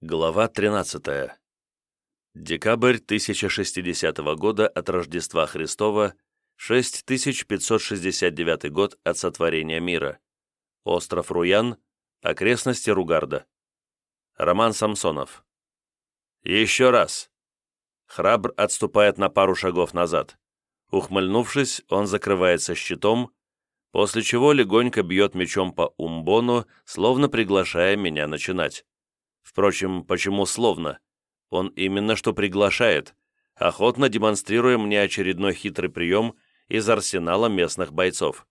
Глава 13. Декабрь 1060 года от Рождества Христова, 6569 год от сотворения мира. Остров Руян, окрестности Ругарда. Роман Самсонов. Еще раз. Храбр отступает на пару шагов назад. Ухмыльнувшись, он закрывается щитом, после чего легонько бьет мечом по умбону, словно приглашая меня начинать. Впрочем, почему словно? Он именно что приглашает, охотно демонстрируя мне очередной хитрый прием из арсенала местных бойцов.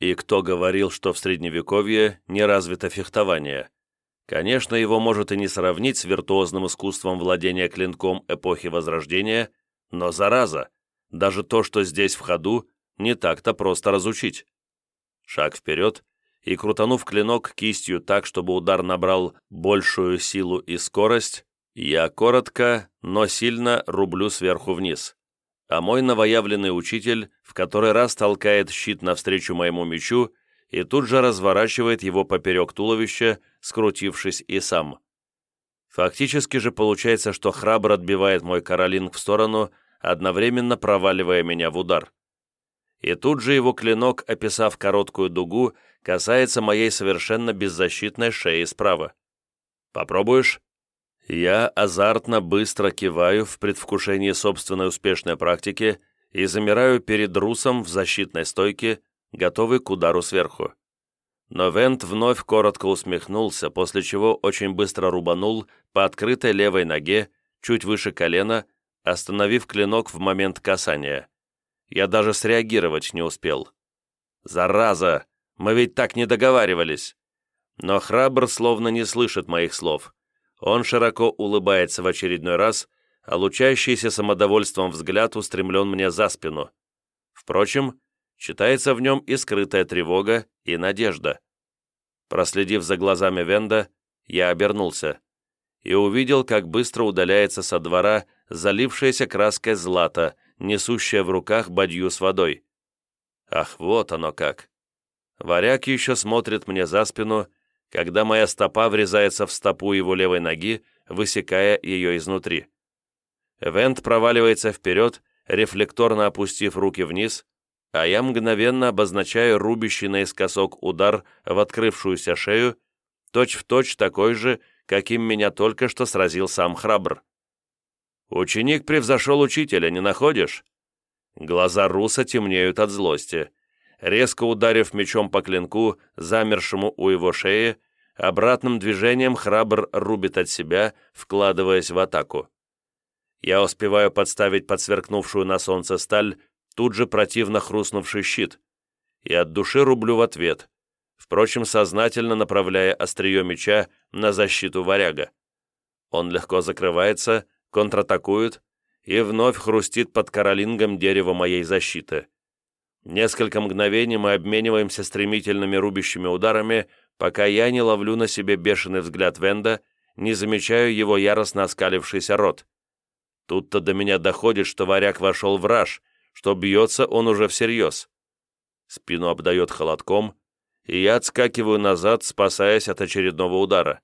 И кто говорил, что в Средневековье не развито фехтование? Конечно, его может и не сравнить с виртуозным искусством владения клинком эпохи Возрождения, но зараза, даже то, что здесь в ходу, не так-то просто разучить. Шаг вперед, и, крутанув клинок кистью так, чтобы удар набрал большую силу и скорость, я коротко, но сильно рублю сверху вниз. А мой новоявленный учитель в который раз толкает щит навстречу моему мечу и тут же разворачивает его поперек туловища, скрутившись и сам. Фактически же получается, что храбро отбивает мой каролинг в сторону, одновременно проваливая меня в удар. И тут же его клинок, описав короткую дугу, касается моей совершенно беззащитной шеи справа. «Попробуешь?» Я азартно быстро киваю в предвкушении собственной успешной практики и замираю перед русом в защитной стойке, готовый к удару сверху. Но Вент вновь коротко усмехнулся, после чего очень быстро рубанул по открытой левой ноге, чуть выше колена, остановив клинок в момент касания. Я даже среагировать не успел. «Зараза! Мы ведь так не договаривались!» Но храбр словно не слышит моих слов. Он широко улыбается в очередной раз, а лучащийся самодовольством взгляд устремлен мне за спину. Впрочем, читается в нем и скрытая тревога, и надежда. Проследив за глазами Венда, я обернулся и увидел, как быстро удаляется со двора залившаяся краской злата, несущая в руках бадью с водой. Ах, вот оно как! Варяг еще смотрит мне за спину, когда моя стопа врезается в стопу его левой ноги, высекая ее изнутри. Вент проваливается вперед, рефлекторно опустив руки вниз, а я мгновенно обозначаю рубящий наискосок удар в открывшуюся шею, точь-в-точь точь такой же, каким меня только что сразил сам храбр. «Ученик превзошел учителя, не находишь?» Глаза Руса темнеют от злости резко ударив мечом по клинку, замершему у его шеи, обратным движением храбр рубит от себя, вкладываясь в атаку. Я успеваю подставить подсверкнувшую на солнце сталь, тут же противно хрустнувший щит, и от души рублю в ответ, впрочем, сознательно направляя острие меча на защиту варяга. Он легко закрывается, контратакует и вновь хрустит под каролингом дерева моей защиты. Несколько мгновений мы обмениваемся стремительными рубящими ударами, пока я не ловлю на себе бешеный взгляд Венда, не замечаю его яростно оскалившийся рот. Тут-то до меня доходит, что варяг вошел в раж, что бьется он уже всерьез. Спину обдает холодком, и я отскакиваю назад, спасаясь от очередного удара.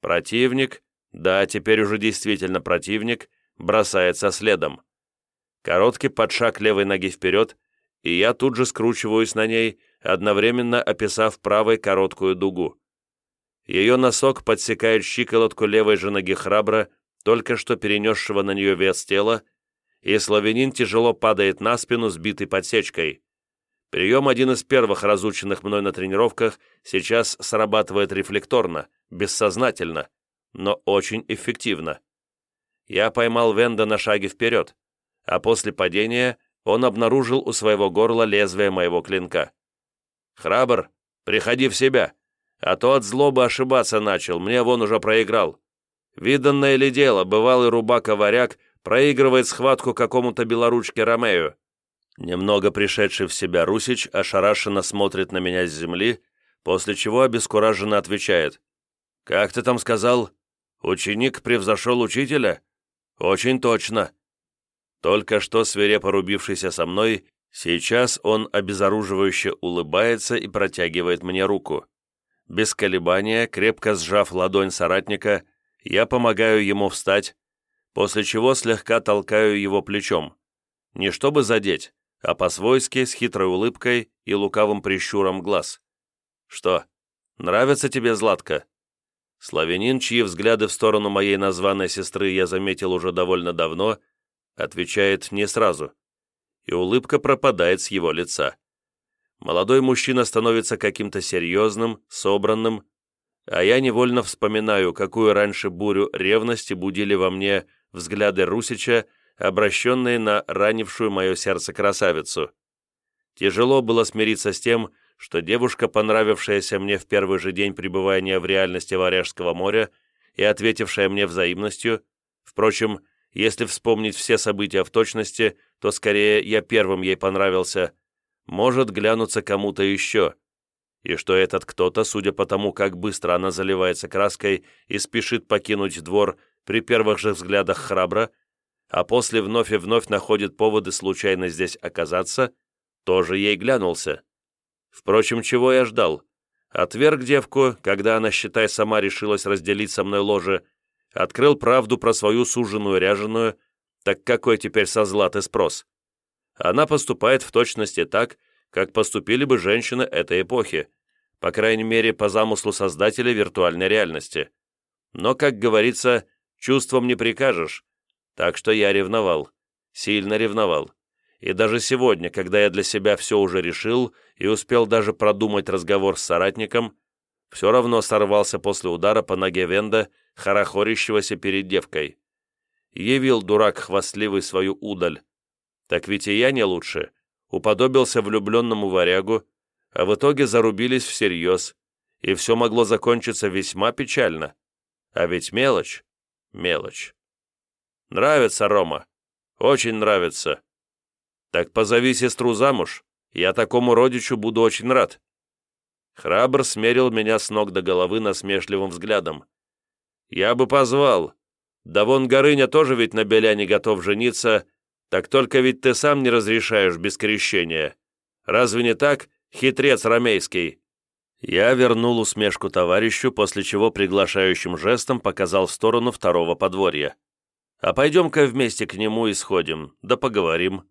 Противник, да, теперь уже действительно противник, бросается следом. Короткий подшаг левой ноги вперед, и я тут же скручиваюсь на ней, одновременно описав правой короткую дугу. Ее носок подсекает щиколотку левой же ноги храбра, только что перенесшего на нее вес тела, и славянин тяжело падает на спину, сбитый подсечкой. Прием, один из первых разученных мной на тренировках, сейчас срабатывает рефлекторно, бессознательно, но очень эффективно. Я поймал Венда на шаге вперед, а после падения он обнаружил у своего горла лезвие моего клинка. «Храбр, приходи в себя, а то от злобы ошибаться начал, мне вон уже проиграл. Виданное ли дело, бывалый рубака-варяг проигрывает схватку какому-то белоручке Ромею». Немного пришедший в себя Русич ошарашенно смотрит на меня с земли, после чего обескураженно отвечает. «Как ты там сказал? Ученик превзошел учителя?» «Очень точно. Только что свирепо рубившийся со мной, сейчас он обезоруживающе улыбается и протягивает мне руку. Без колебания, крепко сжав ладонь соратника, Я помогаю ему встать, после чего слегка толкаю его плечом. Не чтобы задеть, а по-свойски, с хитрой улыбкой и лукавым прищуром глаз. «Что, нравится тебе, Златка?» Славянин, чьи взгляды в сторону моей названной сестры я заметил уже довольно давно, отвечает не сразу, и улыбка пропадает с его лица. Молодой мужчина становится каким-то серьезным, собранным, а я невольно вспоминаю, какую раньше бурю ревности будили во мне взгляды Русича, обращенные на ранившую мое сердце красавицу. Тяжело было смириться с тем, что девушка, понравившаяся мне в первый же день пребывания в реальности Варяжского моря и ответившая мне взаимностью, впрочем, если вспомнить все события в точности, то скорее я первым ей понравился, может глянуться кому-то еще, и что этот кто-то, судя по тому, как быстро она заливается краской и спешит покинуть двор при первых же взглядах храбро, а после вновь и вновь находит поводы случайно здесь оказаться, тоже ей глянулся. Впрочем, чего я ждал? Отверг девку, когда она, считай, сама решилась разделить со мной ложе, открыл правду про свою суженую ряженую, так какой теперь со златы спрос? Она поступает в точности так, как поступили бы женщины этой эпохи, по крайней мере, по замыслу создателя виртуальной реальности. Но, как говорится, чувством не прикажешь, так что я ревновал, сильно ревновал. И даже сегодня, когда я для себя все уже решил и успел даже продумать разговор с соратником, все равно сорвался после удара по ноге Венда, хорохорящегося перед девкой. Явил дурак хвастливый свою удаль. Так ведь и я не лучше уподобился влюбленному варягу, а в итоге зарубились всерьез, и все могло закончиться весьма печально. А ведь мелочь, мелочь. Нравится Рома, очень нравится. Так позови сестру замуж, я такому родичу буду очень рад. Храбр смерил меня с ног до головы насмешливым взглядом. Я бы позвал. Да вон Горыня тоже ведь на Беляне готов жениться, так только ведь ты сам не разрешаешь без крещения. Разве не так, хитрец ромейский?» Я вернул усмешку товарищу, после чего приглашающим жестом показал в сторону второго подворья. «А пойдем-ка вместе к нему и сходим, да поговорим».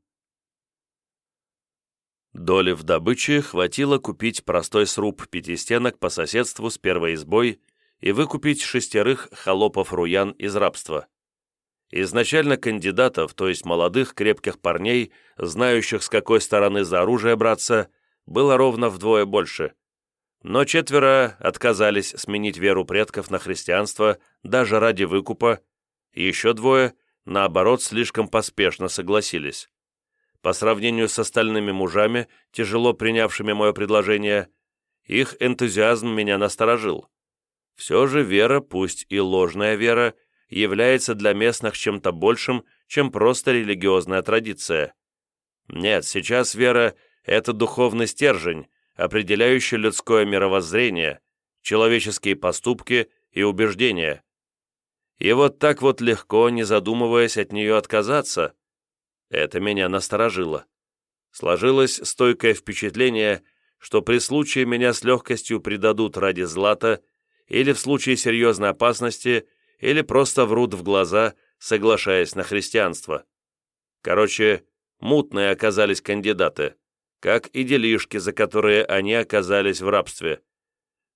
Доли в добыче хватило купить простой сруб пятистенок по соседству с первой избой и выкупить шестерых холопов-руян из рабства. Изначально кандидатов, то есть молодых крепких парней, знающих с какой стороны за оружие браться, было ровно вдвое больше. Но четверо отказались сменить веру предков на христианство даже ради выкупа, еще двое, наоборот, слишком поспешно согласились. По сравнению с остальными мужами, тяжело принявшими мое предложение, их энтузиазм меня насторожил. Все же вера, пусть и ложная вера, является для местных чем-то большим, чем просто религиозная традиция. Нет, сейчас вера – это духовный стержень, определяющий людское мировоззрение, человеческие поступки и убеждения. И вот так вот легко, не задумываясь от нее отказаться, это меня насторожило. Сложилось стойкое впечатление, что при случае меня с легкостью предадут ради злата или в случае серьезной опасности – или просто врут в глаза, соглашаясь на христианство. Короче, мутные оказались кандидаты, как и делишки, за которые они оказались в рабстве.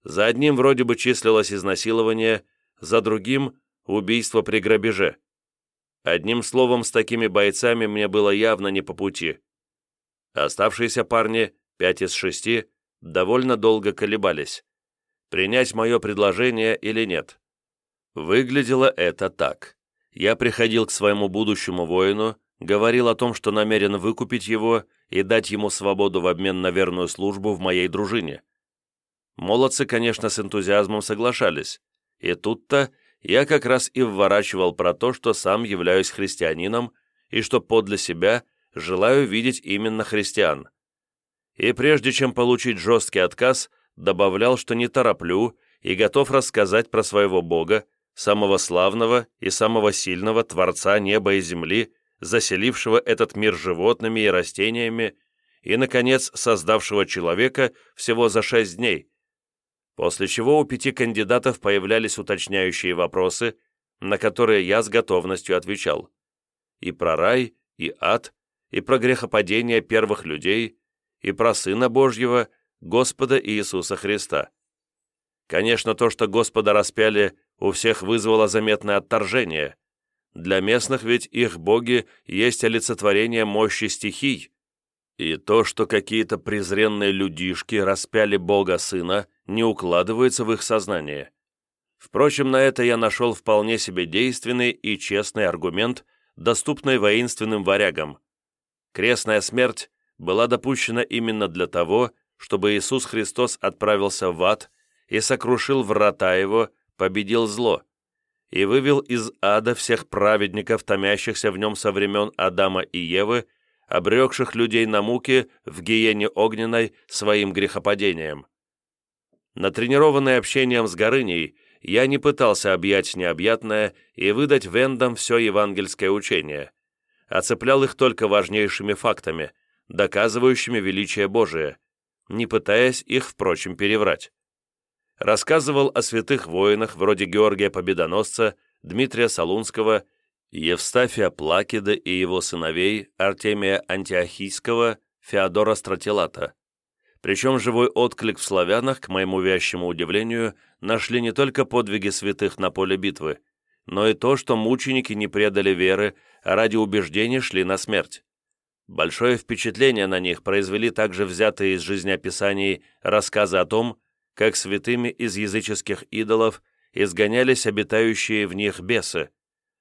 За одним вроде бы числилось изнасилование, за другим – убийство при грабеже. Одним словом, с такими бойцами мне было явно не по пути. Оставшиеся парни, пять из шести, довольно долго колебались, принять мое предложение или нет. Выглядело это так. Я приходил к своему будущему воину, говорил о том, что намерен выкупить его и дать ему свободу в обмен на верную службу в моей дружине. Молодцы, конечно, с энтузиазмом соглашались, и тут-то я как раз и вворачивал про то, что сам являюсь христианином и что подле себя желаю видеть именно христиан. И прежде чем получить жесткий отказ, добавлял, что не тороплю и готов рассказать про своего Бога, самого славного и самого сильного Творца неба и земли, заселившего этот мир животными и растениями, и, наконец, создавшего человека всего за шесть дней, после чего у пяти кандидатов появлялись уточняющие вопросы, на которые я с готовностью отвечал. И про рай, и ад, и про грехопадение первых людей, и про Сына Божьего, Господа Иисуса Христа. Конечно, то, что Господа распяли, у всех вызвало заметное отторжение. Для местных ведь их боги есть олицетворение мощи стихий, и то, что какие-то презренные людишки распяли Бога Сына, не укладывается в их сознание. Впрочем, на это я нашел вполне себе действенный и честный аргумент, доступный воинственным варягам. Крестная смерть была допущена именно для того, чтобы Иисус Христос отправился в ад и сокрушил врата его, победил зло, и вывел из ада всех праведников, томящихся в нем со времен Адама и Евы, обрекших людей на муки в гиене огненной своим грехопадением. Натренированный общением с Горыней, я не пытался объять необъятное и выдать вендам все евангельское учение, оцеплял их только важнейшими фактами, доказывающими величие Божие, не пытаясь их, впрочем, переврать. Рассказывал о святых воинах вроде Георгия Победоносца, Дмитрия Солунского Евстафия Плакида и его сыновей Артемия Антиохийского, Феодора Стратилата. Причем живой отклик в славянах, к моему вящему удивлению, нашли не только подвиги святых на поле битвы, но и то, что мученики не предали веры, а ради убеждений шли на смерть. Большое впечатление на них произвели также взятые из жизнеописаний рассказы о том, как святыми из языческих идолов изгонялись обитающие в них бесы,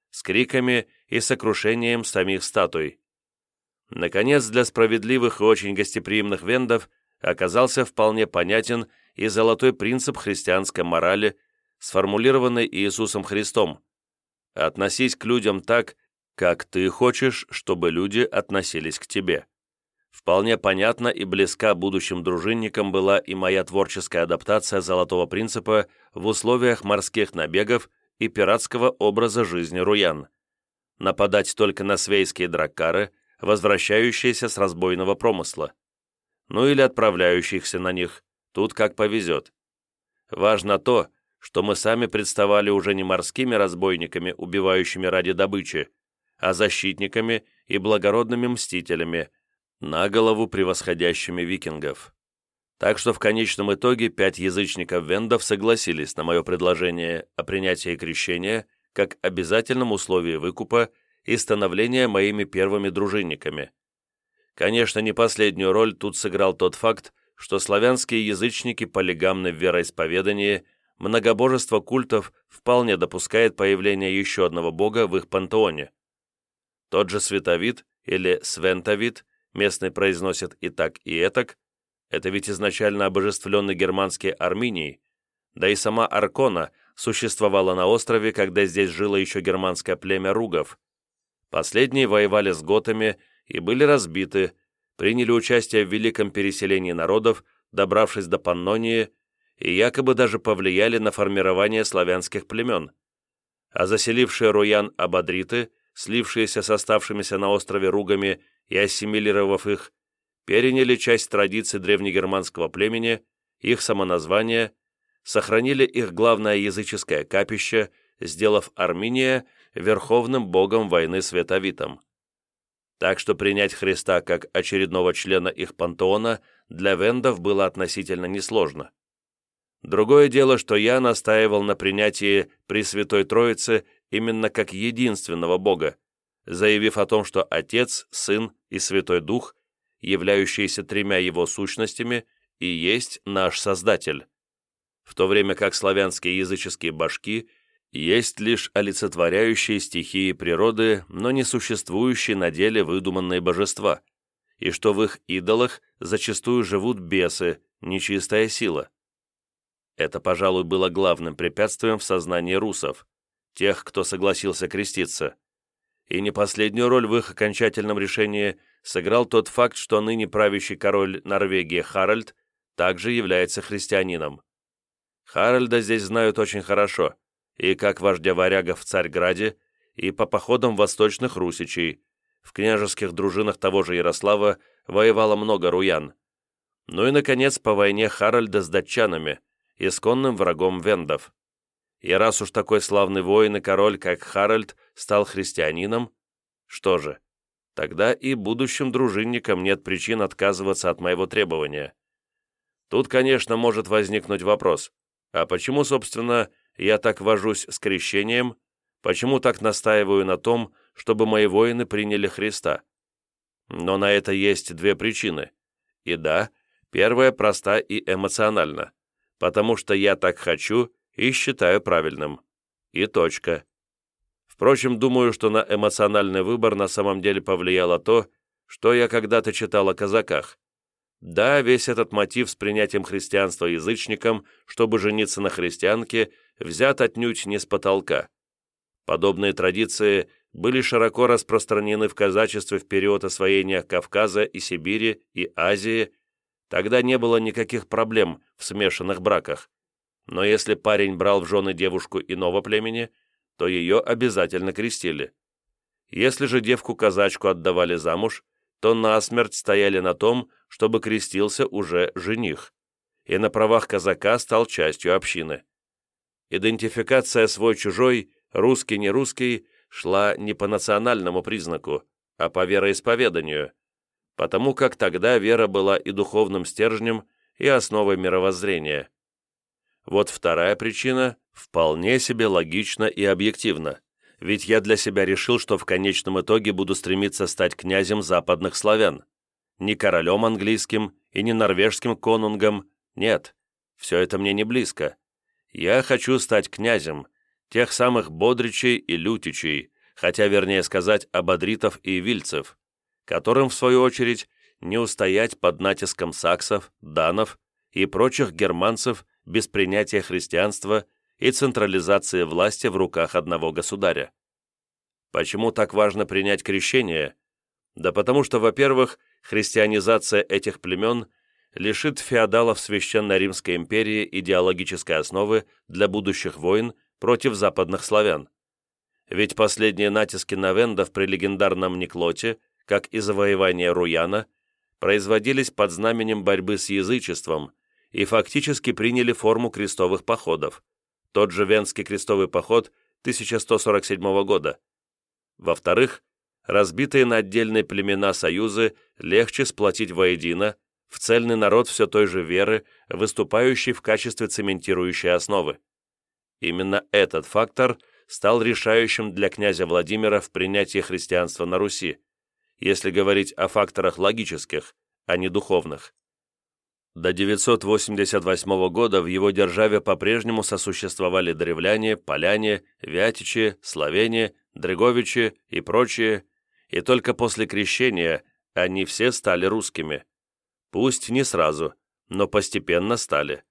с криками и сокрушением самих статуй. Наконец, для справедливых и очень гостеприимных вендов оказался вполне понятен и золотой принцип христианской морали, сформулированный Иисусом Христом. «Относись к людям так, как ты хочешь, чтобы люди относились к тебе». Вполне понятна и близка будущим дружинникам была и моя творческая адаптация золотого принципа в условиях морских набегов и пиратского образа жизни руян. Нападать только на свейские драккары, возвращающиеся с разбойного промысла. Ну или отправляющихся на них, тут как повезет. Важно то, что мы сами представали уже не морскими разбойниками, убивающими ради добычи, а защитниками и благородными мстителями, на голову превосходящими викингов. Так что в конечном итоге пять язычников-вендов согласились на мое предложение о принятии крещения как обязательном условии выкупа и становления моими первыми дружинниками. Конечно, не последнюю роль тут сыграл тот факт, что славянские язычники полигамны в вероисповедании, многобожество культов вполне допускает появление еще одного бога в их пантеоне. Тот же Световид или Свентовид, местный произносят и так, и этак, это ведь изначально обожествленный германский Арминией, да и сама Аркона существовала на острове, когда здесь жило еще германское племя ругов. Последние воевали с готами и были разбиты, приняли участие в великом переселении народов, добравшись до Паннонии, и якобы даже повлияли на формирование славянских племен. А заселившие Руян абадриты, слившиеся с оставшимися на острове ругами и ассимилировав их, переняли часть традиций древнегерманского племени, их самоназвание, сохранили их главное языческое капище, сделав Армения верховным богом войны Световитом. Так что принять Христа как очередного члена их пантеона для вендов было относительно несложно. Другое дело, что я настаивал на принятии Пресвятой Троицы именно как единственного Бога, заявив о том, что Отец, Сын и Святой Дух являющиеся тремя его сущностями, и есть наш Создатель, в то время как славянские языческие башки есть лишь олицетворяющие стихии природы, но не существующие на деле выдуманные божества, и что в их идолах зачастую живут бесы, нечистая сила. Это, пожалуй, было главным препятствием в сознании русов, тех, кто согласился креститься. И не последнюю роль в их окончательном решении сыграл тот факт, что ныне правящий король Норвегии Харальд также является христианином. Харальда здесь знают очень хорошо, и как вождя варягов в Царьграде, и по походам восточных русичей. В княжеских дружинах того же Ярослава воевало много руян. Ну и, наконец, по войне Харальда с датчанами, исконным врагом вендов. И раз уж такой славный воин и король, как Харальд, стал христианином, что же, тогда и будущим дружинникам нет причин отказываться от моего требования. Тут, конечно, может возникнуть вопрос, а почему, собственно, я так вожусь с крещением, почему так настаиваю на том, чтобы мои воины приняли Христа? Но на это есть две причины. И да, первая проста и эмоциональна, потому что я так хочу и считаю правильным. И точка. Впрочем, думаю, что на эмоциональный выбор на самом деле повлияло то, что я когда-то читал о казаках. Да, весь этот мотив с принятием христианства язычникам, чтобы жениться на христианке, взят отнюдь не с потолка. Подобные традиции были широко распространены в казачестве в период освоения Кавказа и Сибири и Азии, тогда не было никаких проблем в смешанных браках. Но если парень брал в жены девушку иного племени, то ее обязательно крестили. Если же девку-казачку отдавали замуж, то насмерть стояли на том, чтобы крестился уже жених, и на правах казака стал частью общины. Идентификация свой-чужой, русский-не русский, шла не по национальному признаку, а по вероисповеданию, потому как тогда вера была и духовным стержнем, и основой мировоззрения. Вот вторая причина вполне себе логична и объективна, ведь я для себя решил, что в конечном итоге буду стремиться стать князем западных славян. Не королем английским и не норвежским конунгом, нет, все это мне не близко. Я хочу стать князем, тех самых Бодричей и Лютичей, хотя вернее сказать Ободритов и Вильцев, которым, в свою очередь, не устоять под натиском саксов, данов и прочих германцев без принятия христианства и централизации власти в руках одного государя. Почему так важно принять крещение? Да потому что, во-первых, христианизация этих племен лишит феодалов Священной Римской империи идеологической основы для будущих войн против западных славян. Ведь последние натиски на вендов при легендарном Никлоте, как и завоевание Руяна, производились под знаменем борьбы с язычеством и фактически приняли форму крестовых походов, тот же Венский крестовый поход 1147 года. Во-вторых, разбитые на отдельные племена союзы легче сплотить воедино, в цельный народ все той же веры, выступающий в качестве цементирующей основы. Именно этот фактор стал решающим для князя Владимира в принятии христианства на Руси, если говорить о факторах логических, а не духовных. До 988 года в его державе по-прежнему сосуществовали древляне, поляне, вятичи, словени, дреговичи и прочие, и только после крещения они все стали русскими. Пусть не сразу, но постепенно стали.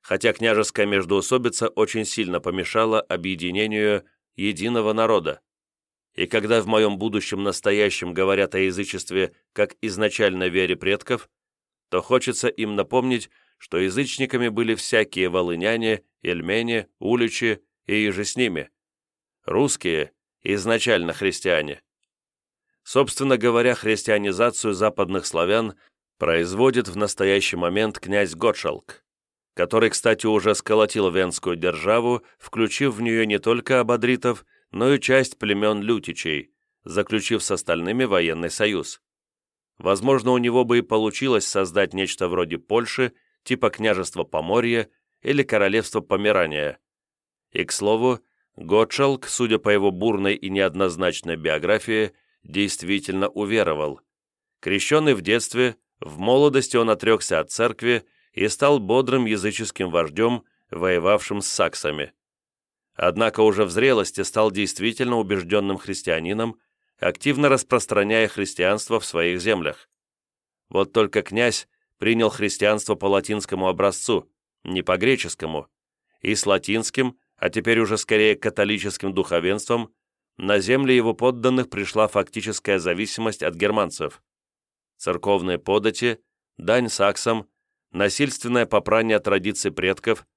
Хотя княжеская междоусобица очень сильно помешала объединению единого народа. И когда в моем будущем настоящем говорят о язычестве как изначальной вере предков, то хочется им напомнить, что язычниками были всякие волыняне, эльмени, уличи и еже с ними. Русские – изначально христиане. Собственно говоря, христианизацию западных славян производит в настоящий момент князь Готшалк, который, кстати, уже сколотил Венскую державу, включив в нее не только абадритов, но и часть племен лютичей, заключив с остальными военный союз. Возможно, у него бы и получилось создать нечто вроде Польши, типа княжества Поморья или королевства Померания. И, к слову, Готшалк, судя по его бурной и неоднозначной биографии, действительно уверовал. Крещенный в детстве, в молодости он отрекся от церкви и стал бодрым языческим вождем, воевавшим с саксами. Однако уже в зрелости стал действительно убежденным христианином активно распространяя христианство в своих землях. Вот только князь принял христианство по латинскому образцу, не по греческому, и с латинским, а теперь уже скорее католическим духовенством, на земли его подданных пришла фактическая зависимость от германцев. Церковные подати, дань саксам, насильственное попрание традиций предков –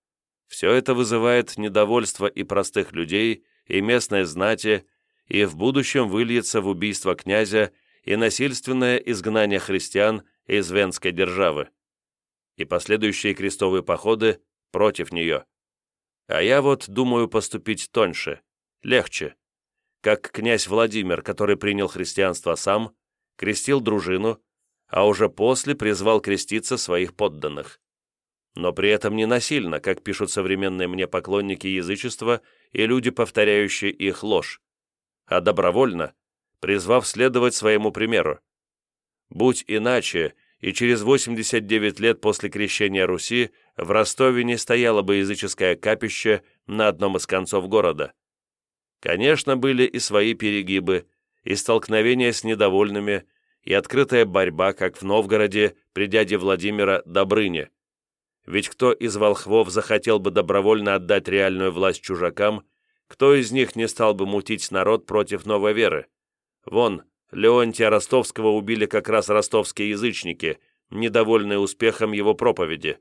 все это вызывает недовольство и простых людей, и местной знати, и в будущем выльется в убийство князя и насильственное изгнание христиан из Венской державы, и последующие крестовые походы против нее. А я вот думаю поступить тоньше, легче. Как князь Владимир, который принял христианство сам, крестил дружину, а уже после призвал креститься своих подданных. Но при этом не насильно, как пишут современные мне поклонники язычества и люди, повторяющие их ложь, а добровольно, призвав следовать своему примеру. Будь иначе, и через 89 лет после крещения Руси в Ростове не стояло бы языческое капище на одном из концов города. Конечно, были и свои перегибы, и столкновения с недовольными, и открытая борьба, как в Новгороде при дяде Владимира Добрыне. Ведь кто из волхвов захотел бы добровольно отдать реальную власть чужакам, кто из них не стал бы мутить народ против новой веры? Вон, Леонтия Ростовского убили как раз ростовские язычники, недовольные успехом его проповеди.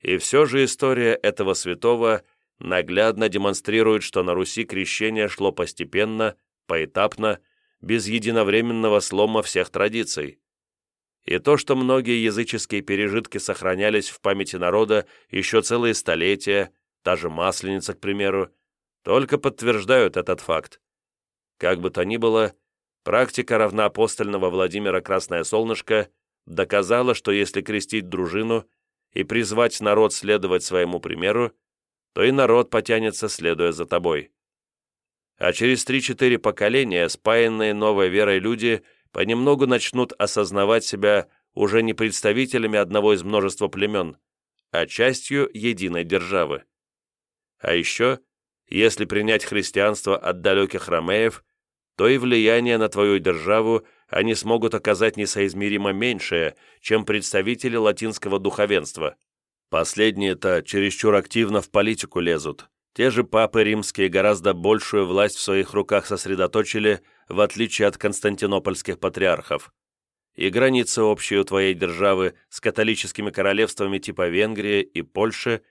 И все же история этого святого наглядно демонстрирует, что на Руси крещение шло постепенно, поэтапно, без единовременного слома всех традиций. И то, что многие языческие пережитки сохранялись в памяти народа еще целые столетия, та же Масленица, к примеру, только подтверждают этот факт. Как бы то ни было, практика равноапостольного Владимира Красное Солнышко доказала, что если крестить дружину и призвать народ следовать своему примеру, то и народ потянется, следуя за тобой. А через три-четыре поколения спаянные новой верой люди понемногу начнут осознавать себя уже не представителями одного из множества племен, а частью единой державы. А еще – если принять христианство от далеких ромеев, то и влияние на твою державу они смогут оказать несоизмеримо меньшее, чем представители латинского духовенства. Последние-то чересчур активно в политику лезут. Те же папы римские гораздо большую власть в своих руках сосредоточили, в отличие от константинопольских патриархов. И границы общие у твоей державы с католическими королевствами типа Венгрии и Польши,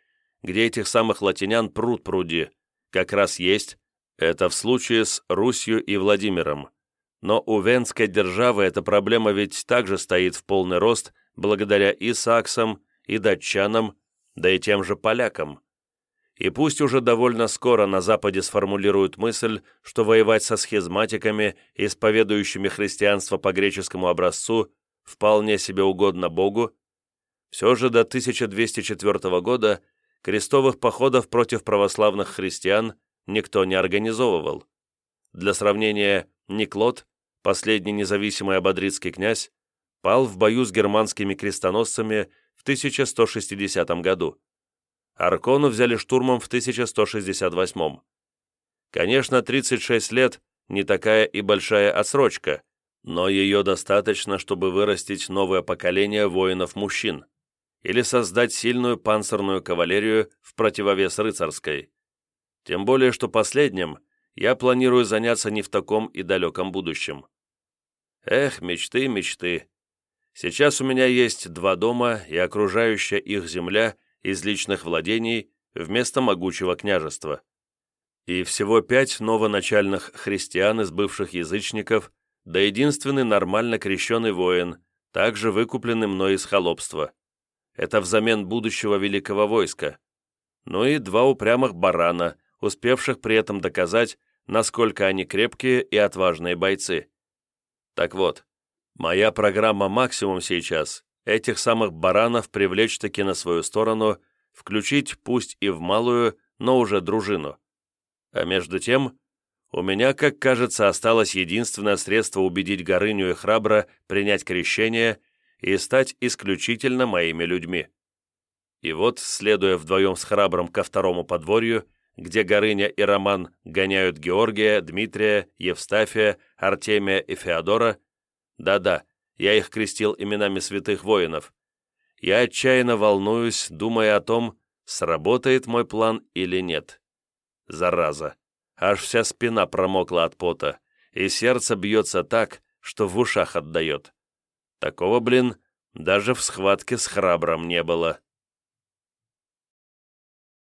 где этих самых латинян пруд пруди – как раз есть, это в случае с Русью и Владимиром. Но у Венской державы эта проблема ведь также стоит в полный рост благодаря и саксам, и датчанам, да и тем же полякам. И пусть уже довольно скоро на Западе сформулируют мысль, что воевать со схизматиками, исповедующими христианство по греческому образцу, вполне себе угодно Богу, все же до 1204 года крестовых походов против православных христиан никто не организовывал. Для сравнения, Никлот, последний независимый ободрицкий князь, пал в бою с германскими крестоносцами в 1160 году. Аркону взяли штурмом в 1168. Конечно, 36 лет – не такая и большая отсрочка, но ее достаточно, чтобы вырастить новое поколение воинов-мужчин или создать сильную панцирную кавалерию в противовес рыцарской. Тем более, что последним я планирую заняться не в таком и далеком будущем. Эх, мечты, мечты. Сейчас у меня есть два дома и окружающая их земля из личных владений вместо могучего княжества. И всего пять новоначальных христиан из бывших язычников, да единственный нормально крещенный воин, также выкупленный мной из холопства это взамен будущего великого войска, ну и два упрямых барана, успевших при этом доказать, насколько они крепкие и отважные бойцы. Так вот, моя программа «Максимум» сейчас – этих самых баранов привлечь таки на свою сторону, включить пусть и в малую, но уже дружину. А между тем, у меня, как кажется, осталось единственное средство убедить Горыню и Храбро принять крещение – и стать исключительно моими людьми. И вот, следуя вдвоем с храбром ко второму подворью, где Горыня и Роман гоняют Георгия, Дмитрия, Евстафия, Артемия и Феодора, да-да, я их крестил именами святых воинов, я отчаянно волнуюсь, думая о том, сработает мой план или нет. Зараза! Аж вся спина промокла от пота, и сердце бьется так, что в ушах отдает. Такого, блин, даже в схватке с храбром не было.